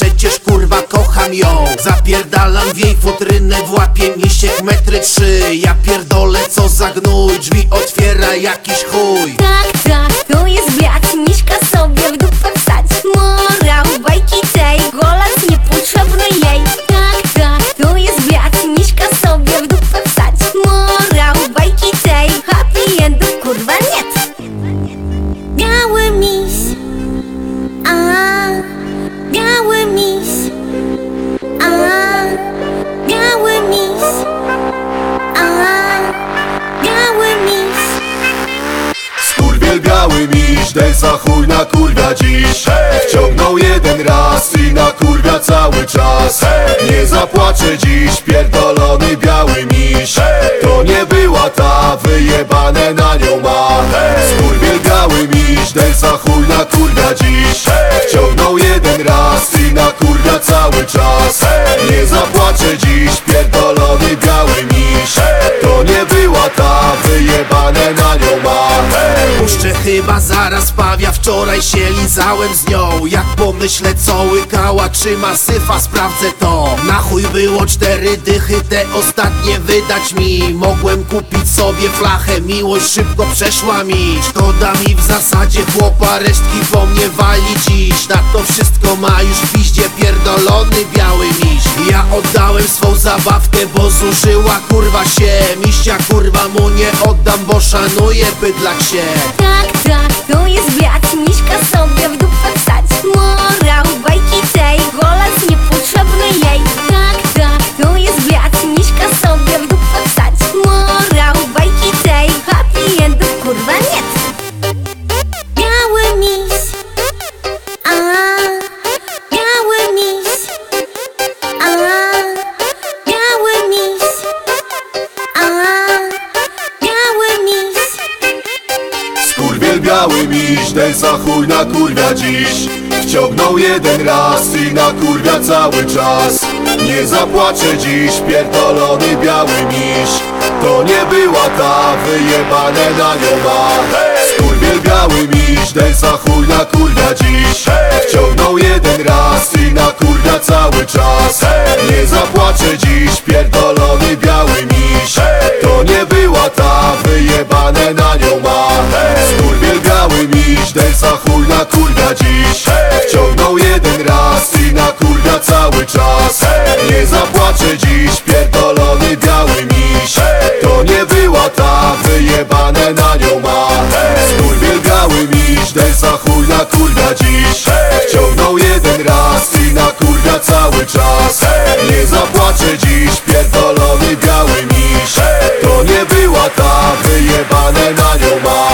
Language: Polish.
przecież kurwa kocham ją. Zapierdalam w jej futrynę, w łapie misiek metry trzy. Ja pierdolę co za gnój, drzwi otwiera jakiś chuj. Tak, tak, Biały miś, Dejsa chuj na dziś. Wciągnął jeden raz i na kurwia cały czas. Nie zapłaczę dziś, pierdolony biały miś. To nie była ta, wyjebane na nią ma. Skurwiel biały miś, Dejsa chuj na dziś. Wciągnął jeden raz i na kurwia cały czas. Nie zapłaczę dziś, chyba zaraz pawia Wczoraj się lizałem z nią. Jak pomyślę co łykała Czy ma syfa, sprawdzę to. Na chuj było cztery dychy Te ostatnie wydać mi. Mogłem kupić sobie flachę Miłość szybko przeszła mi. Szkoda mi w zasadzie chłopa Resztki po mnie wali dziś. Na to wszystko ma już w piździe Pierdolony biały miś. Ja oddałem swą zabawkę Bo zużyła kurwa się. Miścia kurwa mu nie oddam Bo szanuję bydlak się biały miś, Dejsa chuj na kurwia dziś. Wciągnął jeden raz i na kurwia cały czas. Nie zapłaczę dziś, pierdolony biały miś. To nie była ta, wyjebane na nią ma Skurwiel biały miś, Dejsa chuj na kurwia dziś niż densa chuj na kurda dziś. Wciągnął jeden raz i na kurda cały czas. Nie zapłaczę dziś, pierdolony biały miś. To nie była ta, wyjebane na nią ma. Skurwiel biały miś, densa chuj na kurda dziś. Wciągnął jeden raz i na kurda cały czas. Nie zapłaczę dziś, pierdolony biały miś. To nie była ta, wyjebane na nią ma.